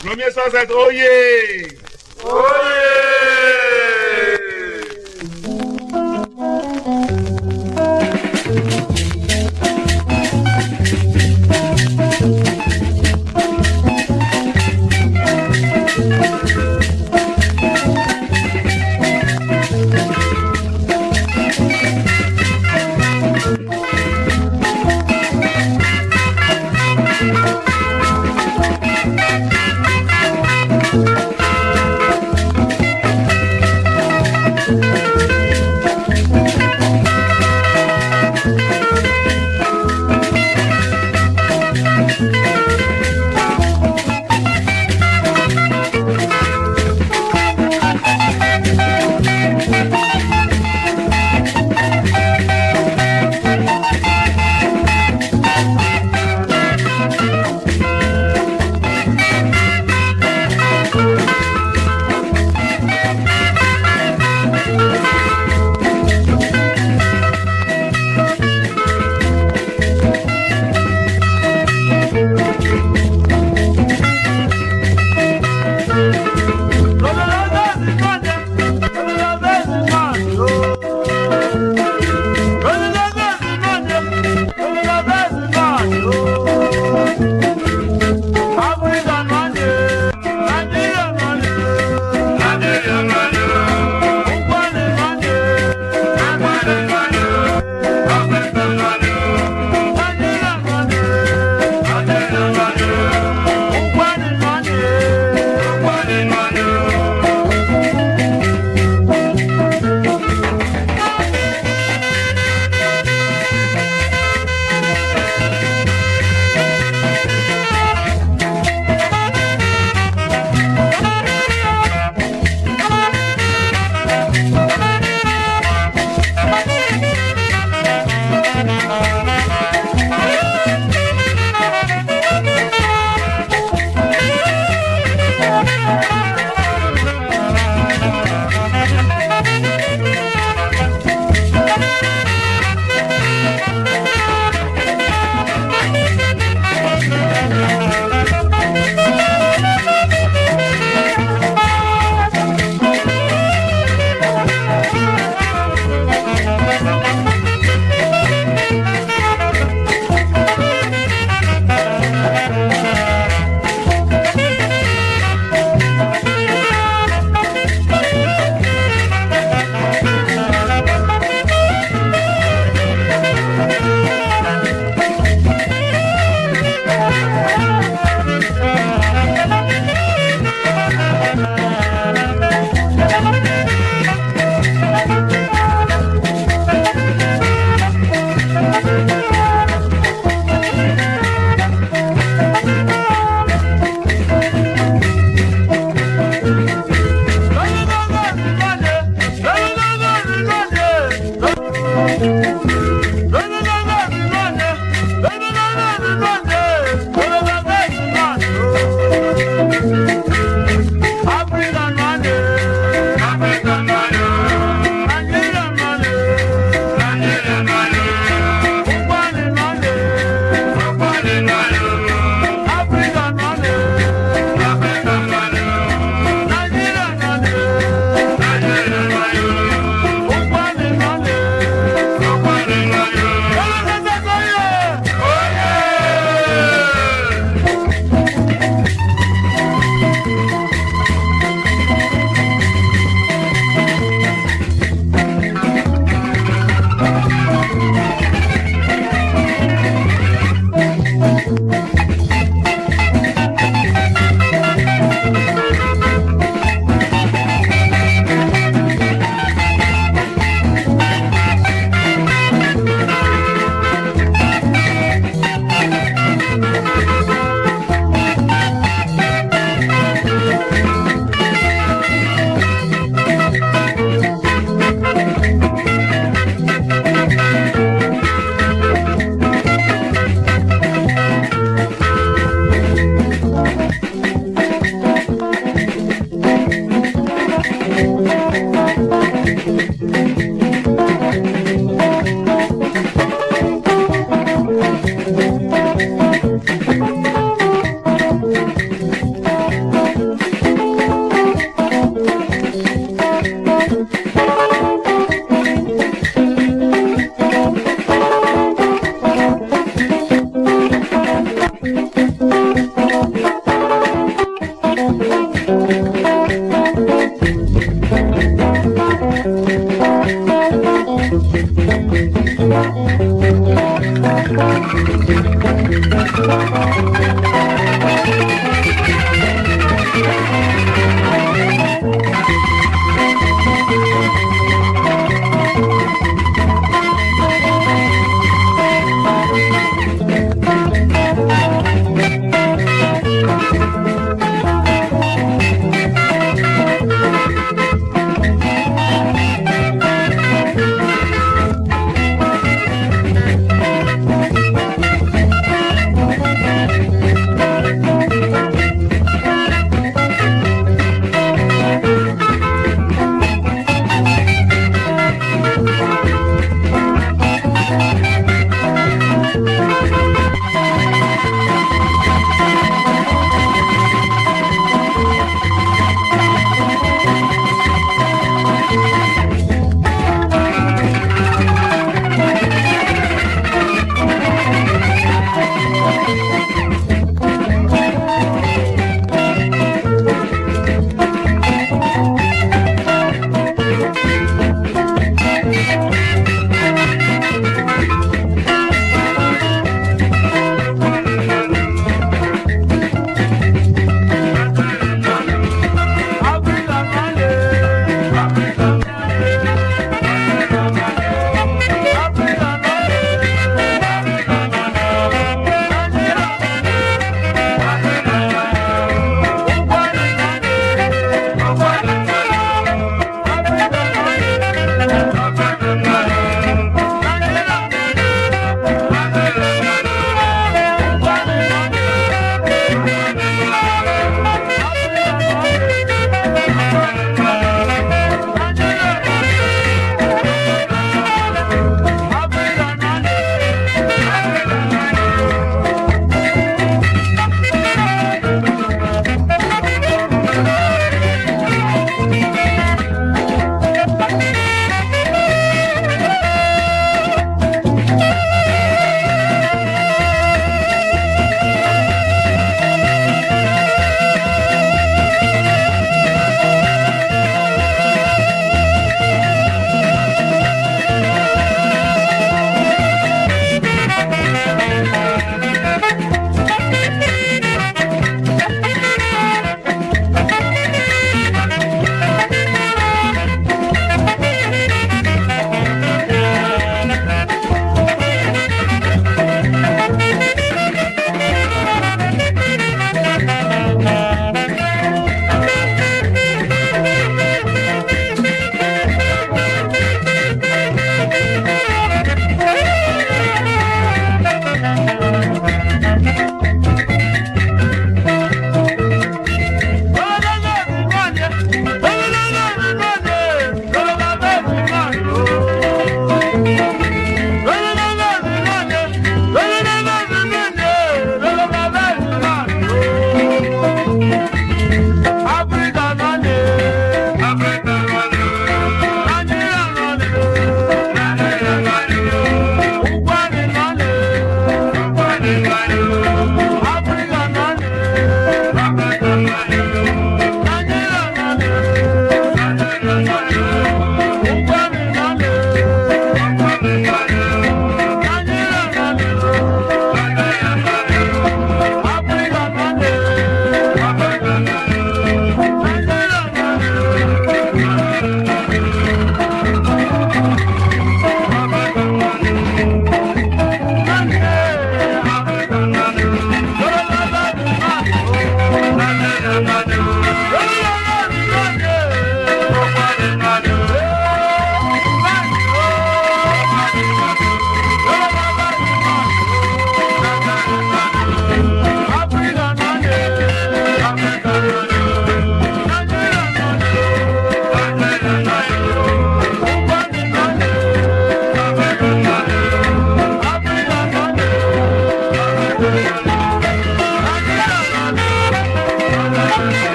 Premier 107, oyez Oyez